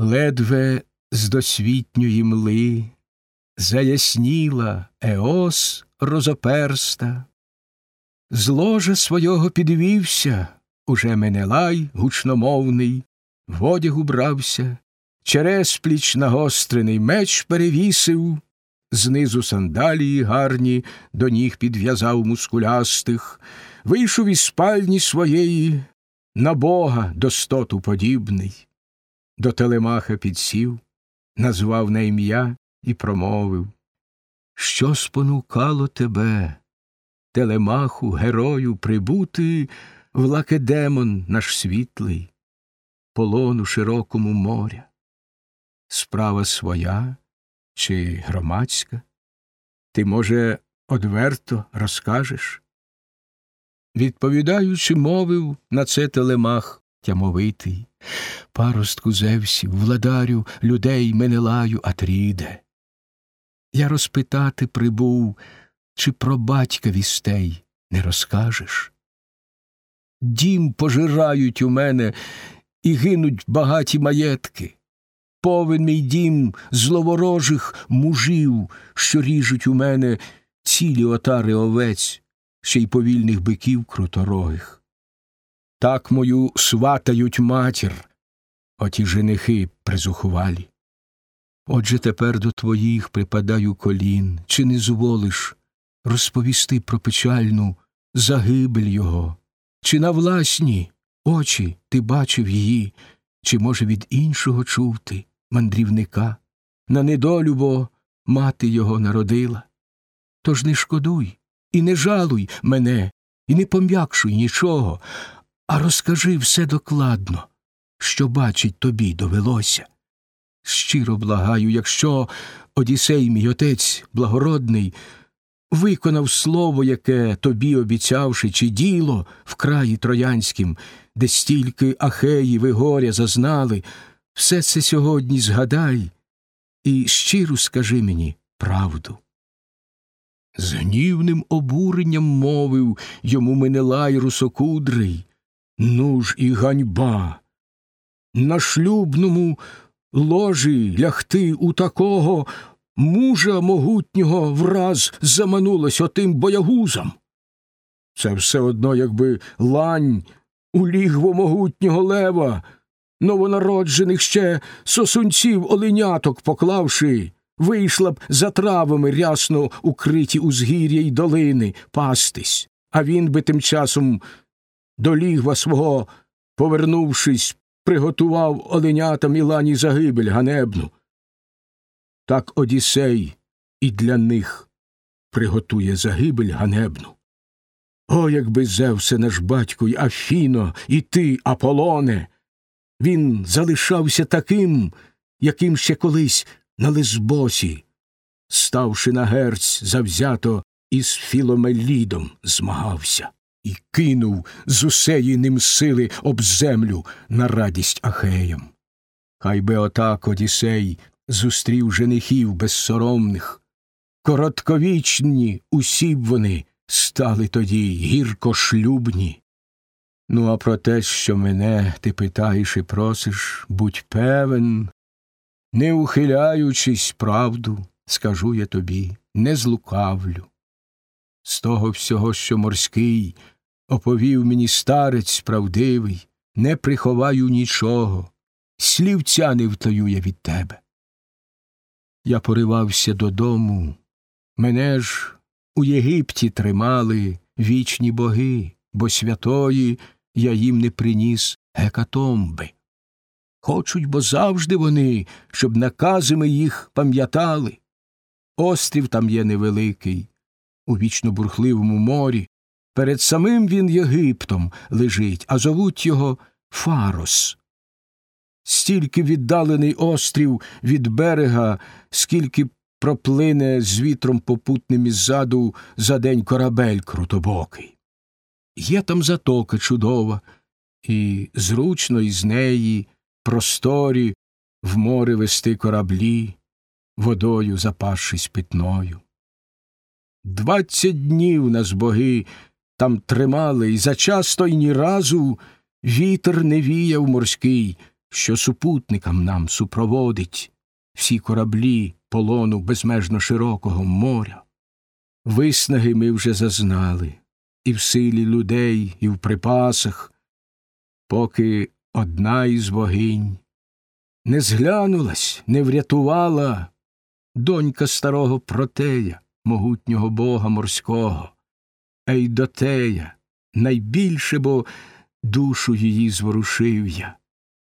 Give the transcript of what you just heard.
Ледве з досвітньої мли заясніла Еос розоперста, з ложа свого підвівся, уже Менелай гучномовний, в одяг убрався, через пліч нагострений меч перевісив, знизу сандалії гарні до ніг підв'язав мускулястих, вийшов із спальні своєї, на бога достоту подібний. До телемаха підсів, назвав на ім'я і промовив Що спонукало тебе, телемаху, герою, прибути в лакедемон наш світлий, полону широкому моря? Справа своя чи громадська? Ти, може, одверто розкажеш? Відповідаючи, мовив на це телемах тямовитий, паростку Зевсів, владарю людей Менелаю Атріде. Я розпитати прибув, чи про батька вістей не розкажеш? Дім пожирають у мене і гинуть багаті маєтки. Повен мій дім зловорожих мужів, що ріжуть у мене цілі отари овець, ще й повільних биків круторогих. Так мою сватають матір, оті женихи призухувалі. Отже тепер до твоїх припадаю колін, чи не зволиш розповісти про печальну загибель його, чи на власні очі ти бачив її, чи, може, від іншого чув ти, мандрівника, на недолю бо мати його народила. Тож не шкодуй і не жалуй мене, і не пом'якшуй нічого, а розкажи все докладно, що бачить тобі довелося. Щиро благаю, якщо Одісей, мій отець благородний, виконав слово, яке тобі обіцявши, чи діло в краї троянськім, де стільки ахеїв і горя зазнали, все це сьогодні згадай і щиро скажи мені правду. З гнівним обуренням мовив йому Менелай русокудрий. Ну ж і ганьба. На шлюбному ложі лягти у такого мужа могутнього враз заманулось отим боягузам. Це все одно, якби лань у лігво могутнього лева, новонароджених ще сосунців оленяток поклавши, вийшла б за травами рясно укриті узгір'я й долини пастись, а він би тим часом до лігва свого, повернувшись, приготував оленятам і лані загибель ганебну. Так Одісей і для них приготує загибель ганебну. О, якби Зевсе наш батько й Афіно, і ти, Аполоне, він залишався таким, яким ще колись на Лесбосі, ставши на герць завзято із Філомелідом змагався і кинув з усеї ним сили об землю на радість Ахеям. Хай би отак Одісей зустрів женихів безсоромних. Коротковічні усі б вони стали тоді гірко шлюбні. Ну, а про те, що мене ти питаєш і просиш, будь певен, не ухиляючись правду, скажу я тобі, не злукавлю. З того всього, що морський, оповів мені старець правдивий, не приховаю нічого, слівця не втаю я від тебе. Я поривався додому, мене ж у Єгипті тримали вічні боги, бо святої я їм не приніс гекатомби. Хочуть, бо завжди вони, щоб наказами їх пам'ятали. Острів там є невеликий, у вічно бурхливому морі. Перед самим він Єгиптом лежить, а зовуть його Фарос. Стільки віддалений острів від берега, скільки проплине з вітром попутним іззаду за день корабель крутобокий. Є там затока чудова, і зручно із неї просторі в море вести кораблі, водою запавшись питною. Двадцять днів нас боги там тримали, і зачасто й ні разу вітер не віяв морський, що супутникам нам супроводить всі кораблі полону безмежно широкого моря. Виснаги ми вже зазнали і в силі людей, і в припасах, поки одна із богинь не зглянулась, не врятувала донька старого протея, могутнього бога морського, Ейдотея, найбільше, бо душу її зворушив я.